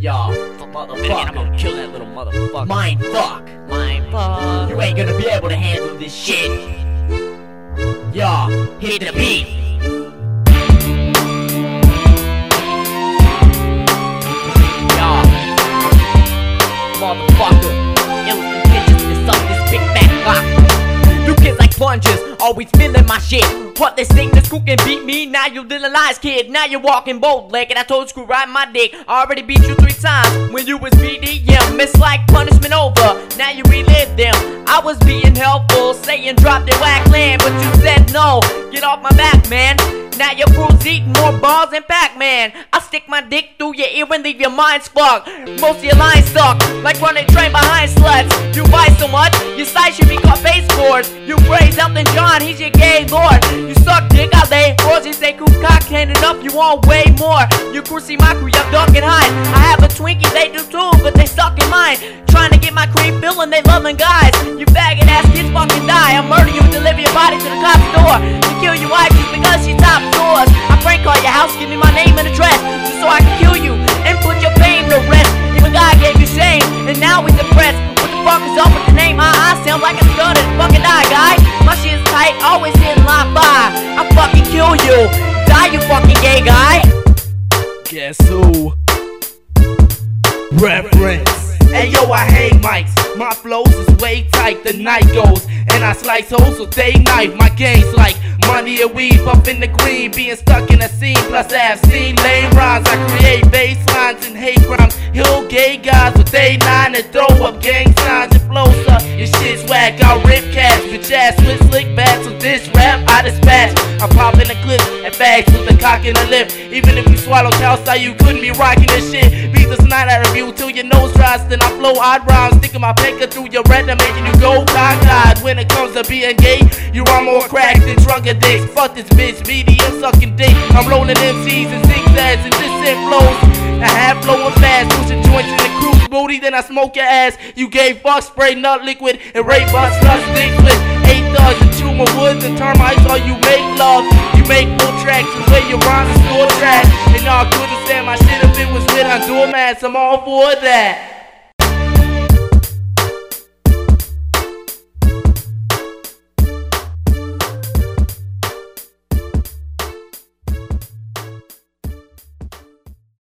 Y'all, And I'm gonna kill that little motherfucker. Mind fuck. My fuck. You ain't gonna be able to handle this shit. Y'all, hit the beat. Motherfucker. Illest bitches to suck this big fat cock. You kids like sponges, always feeling my shit. What they think this school can beat me? Now you little lies, kid. Now you're walking bold leg, and I told school ride my dick. I already beat you three times when you was BDM. It's like punishment over. Now you relive them. I was being helpful, saying drop the whack land, but you said no. Get off my back, man. Now your crew's eating more balls than Pac-Man. I stick my dick through your ear and leave your mind fucked. Most of your lines suck, like running train behind sluts. You buy so much, your site should be called base scores. You praise Elton John, he's your gay lord. You suck dick, I lay roses, they cool cock handed up, you want way more. You cruisy my crew, you duck and hide. I have a Twinkie, they do too, but they suck in mine. Trying to get my cream filling, they loving guys. You faggot ass kids fucking die. Name? I, I like a stutter. Fucking die, guy. My shit is tight, always hitting line five. I fucking kill you. Die, you fucking gay guy. Guess who? Reference. Hey yo, I hate mics. My flows is way tight. The night goes, and I slice holes with day knife. My game's like money and weave up in the green, being stuck in a scene. Plus, I have seen lame rhymes. I create bass lines and hate crimes. Hill gay guys with day nine and throw up gang whack. I'll rip cats, bitch ass with slick bats. With this rap, I dispatch. I'm popping the clip and bags with the cock in the lip. Even if you swallow style, you couldn't be rocking this shit. Beat this night out of you till your nose dries. Then I flow odd rhymes, sticking my pecker through your retina, making you go cockeyed. When it comes to being gay, you are more cracked than drunken dicks. Fuck this bitch, BDM sucking dick. I'm rolling MCs and zigzags and this flows. I have flowing fast, pushing joints in the cruise booty, then I smoke your ass. You gave fuck spray nut liquid and rape butts nuts with eight thugs and chew my woods and termites. All you make love, you make full tracks and wear your rhymes and store tracks. And y'all couldn't stand my shit if it was lit on doormats. I'm all for that.